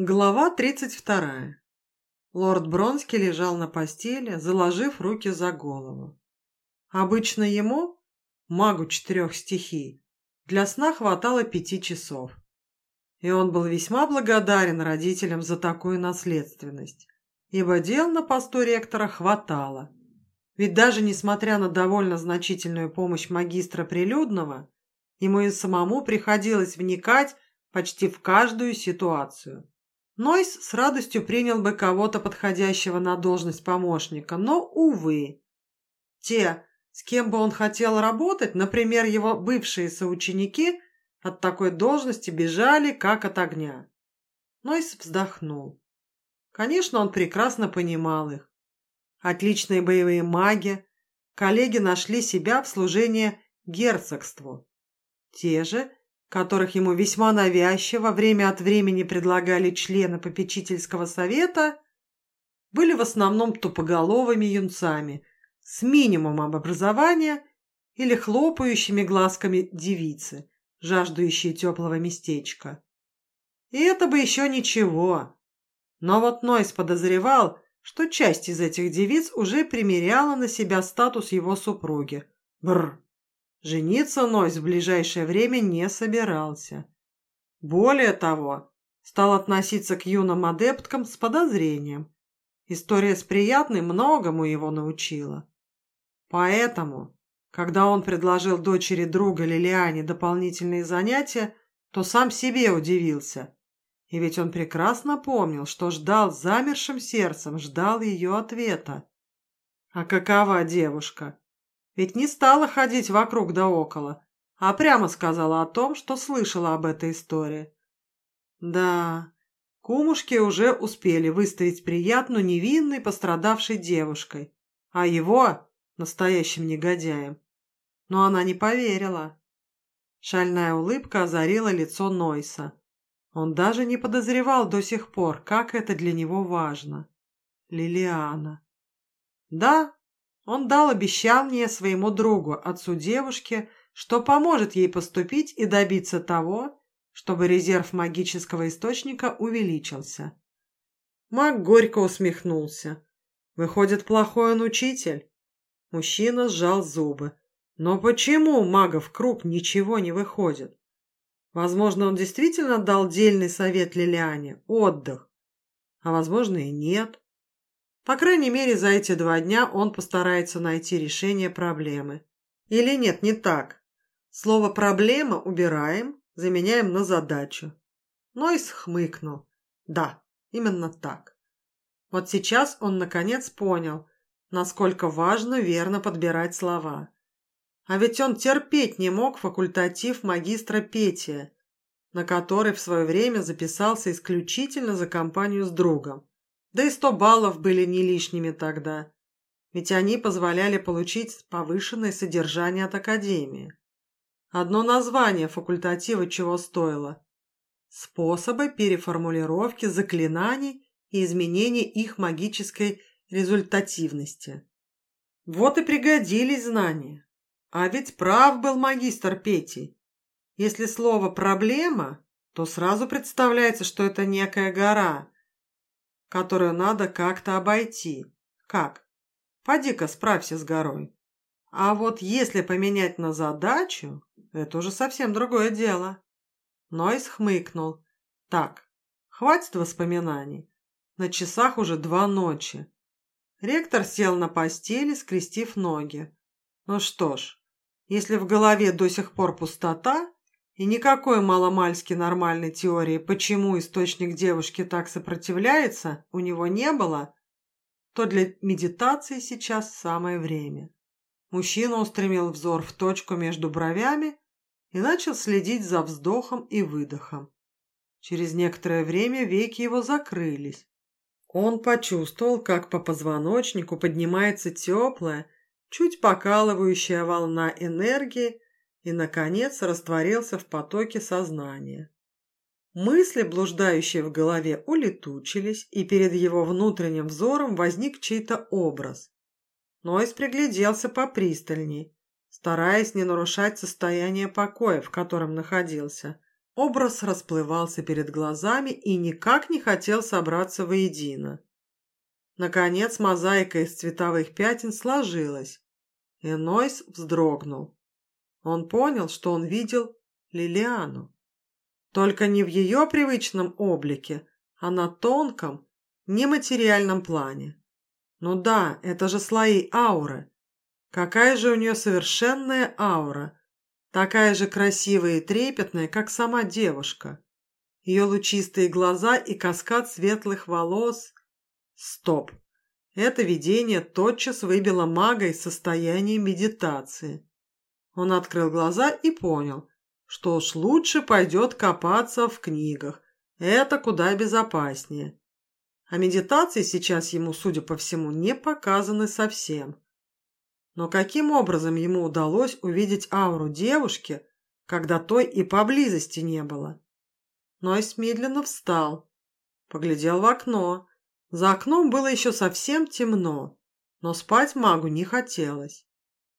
Глава тридцать вторая. Лорд Бронский лежал на постели, заложив руки за голову. Обычно ему, магу четырех стихий, для сна хватало пяти часов. И он был весьма благодарен родителям за такую наследственность, ибо дел на посту ректора хватало. Ведь даже несмотря на довольно значительную помощь магистра Прилюдного, ему и самому приходилось вникать почти в каждую ситуацию. Нойс с радостью принял бы кого-то подходящего на должность помощника, но, увы. Те, с кем бы он хотел работать, например, его бывшие соученики, от такой должности бежали, как от огня. Нойс вздохнул. Конечно, он прекрасно понимал их. Отличные боевые маги, коллеги нашли себя в служении герцогству. Те же, которых ему весьма навязчиво время от времени предлагали члены попечительского совета, были в основном тупоголовыми юнцами с минимумом образования или хлопающими глазками девицы, жаждущие теплого местечка. И это бы еще ничего. Но вот Нойс подозревал, что часть из этих девиц уже примеряла на себя статус его супруги. Бррр. Жениться Нойс в ближайшее время не собирался. Более того, стал относиться к юным адепткам с подозрением. История с приятной многому его научила. Поэтому, когда он предложил дочери друга Лилиане дополнительные занятия, то сам себе удивился. И ведь он прекрасно помнил, что ждал замершим сердцем, ждал ее ответа. А какова девушка? Ведь не стала ходить вокруг да около, а прямо сказала о том, что слышала об этой истории. Да, кумушки уже успели выставить приятную невинной пострадавшей девушкой, а его – настоящим негодяем. Но она не поверила. Шальная улыбка озарила лицо Нойса. Он даже не подозревал до сих пор, как это для него важно. Лилиана. Да, он дал обещание своему другу, отцу девушки, что поможет ей поступить и добиться того, чтобы резерв магического источника увеличился. Маг горько усмехнулся. Выходит, плохой он учитель? Мужчина сжал зубы. Но почему у магов круг ничего не выходит? Возможно, он действительно дал дельный совет Лилиане – отдых. А возможно и нет. По крайней мере, за эти два дня он постарается найти решение проблемы. Или нет, не так. Слово «проблема» убираем, заменяем на задачу. Нойс хмыкнул. Да, именно так. Вот сейчас он наконец понял, насколько важно верно подбирать слова. А ведь он терпеть не мог факультатив магистра Петия, на который в свое время записался исключительно за компанию с другом. Да и сто баллов были не лишними тогда, ведь они позволяли получить повышенное содержание от Академии. Одно название факультатива чего стоило. Способы переформулировки заклинаний и изменения их магической результативности. Вот и пригодились знания. А ведь прав был магистр Петий. Если слово «проблема», то сразу представляется, что это некая гора, которую надо как-то обойти. Как? Поди-ка справься с горой. А вот если поменять на задачу, это уже совсем другое дело. Нойс хмыкнул. Так, хватит воспоминаний. На часах уже два ночи. Ректор сел на постели, скрестив ноги. Ну что ж, если в голове до сих пор пустота, и никакой маломальски нормальной теории, почему источник девушки так сопротивляется, у него не было, то для медитации сейчас самое время. Мужчина устремил взор в точку между бровями и начал следить за вздохом и выдохом. Через некоторое время веки его закрылись. Он почувствовал, как по позвоночнику поднимается теплая, чуть покалывающая волна энергии, и, наконец, растворился в потоке сознания. Мысли, блуждающие в голове, улетучились, и перед его внутренним взором возник чей-то образ. Нойс пригляделся попристальней, стараясь не нарушать состояние покоя, в котором находился. Образ расплывался перед глазами и никак не хотел собраться воедино. Наконец мозаика из цветовых пятен сложилась, и Нойс вздрогнул. Он понял, что он видел Лилиану. Только не в ее привычном облике, а на тонком, нематериальном плане. Ну да, это же слои ауры. Какая же у нее совершенная аура. Такая же красивая и трепетная, как сама девушка. Ее лучистые глаза и каскад светлых волос. Стоп. Это видение тотчас выбило мага из состояния медитации. Он открыл глаза и понял, что уж лучше пойдет копаться в книгах. Это куда безопаснее. А медитации сейчас ему, судя по всему, не показаны совсем. Но каким образом ему удалось увидеть ауру девушки, когда той и поблизости не было? Нойс медленно встал, поглядел в окно. За окном было еще совсем темно, но спать магу не хотелось.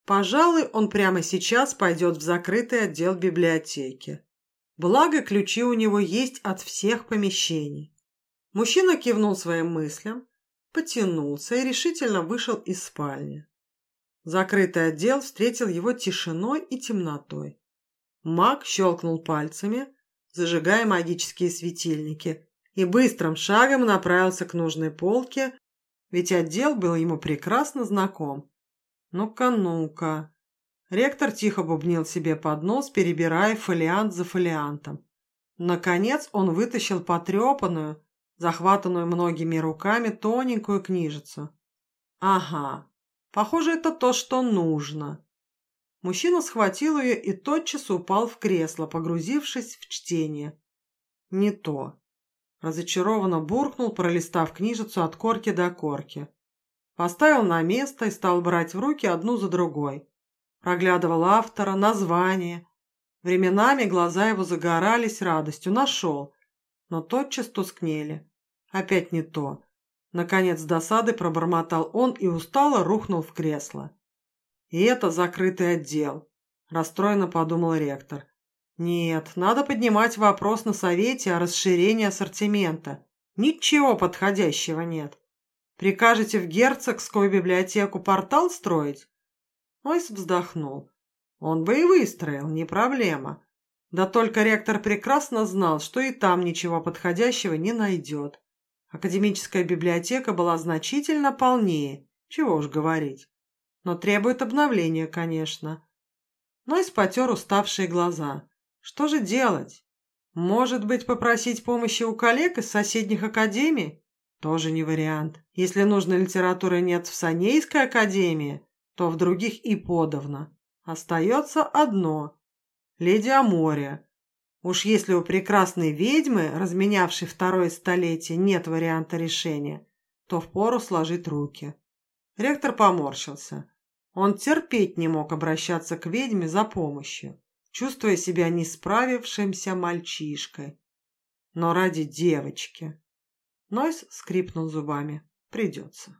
Пожалуй, он прямо сейчас пойдет в закрытый отдел библиотеки. Благо, ключи у него есть от всех помещений. Мужчина кивнул своим мыслям, потянулся и решительно вышел из спальни. Закрытый отдел встретил его тишиной и темнотой. Маг щелкнул пальцами, зажигая магические светильники, и быстрым шагом направился к нужной полке, ведь отдел был ему прекрасно знаком. Ну-ка, ну-ка. Ректор тихо бубнил себе под нос, перебирая фолиант за фолиантом. Наконец он вытащил потрепанную, захватанную многими руками, тоненькую книжицу. Ага, похоже, это то, что нужно. Мужчина схватил ее и тотчас упал в кресло, погрузившись в чтение. Не то. Разочарованно буркнул, пролистав книжицу от корки до корки. Поставил на место и стал брать в руки одну за другой. Проглядывал автора, название. Временами глаза его загорались радостью. Нашел. Но тотчас тускнели. Опять не то. Наконец досады пробормотал он и устало рухнул в кресло. И это закрытый отдел. Расстроенно подумал ректор. Нет, надо поднимать вопрос на совете о расширении ассортимента. Ничего подходящего нет. Прикажете в герцогскую библиотеку портал строить? Ойс вздохнул. Он бы и выстроил, не проблема. Да только ректор прекрасно знал, что и там ничего подходящего не найдет. Академическая библиотека была значительно полнее, чего уж говорить. Но требует обновления, конечно. Нойс потер уставшие глаза. Что же делать? Может быть, попросить помощи у коллег из соседних академий? Тоже не вариант. Если нужной литературы нет в Санейской академии, то в других и подавно. Остается одно – леди Амория. Уж если у прекрасной ведьмы, разменявшей второе столетие, нет варианта решения, то впору сложить руки. Ректор поморщился. Он терпеть не мог обращаться к ведьме за помощью, чувствуя себя не справившимся мальчишкой. Но ради девочки. Нойс скрипнул зубами. Придется.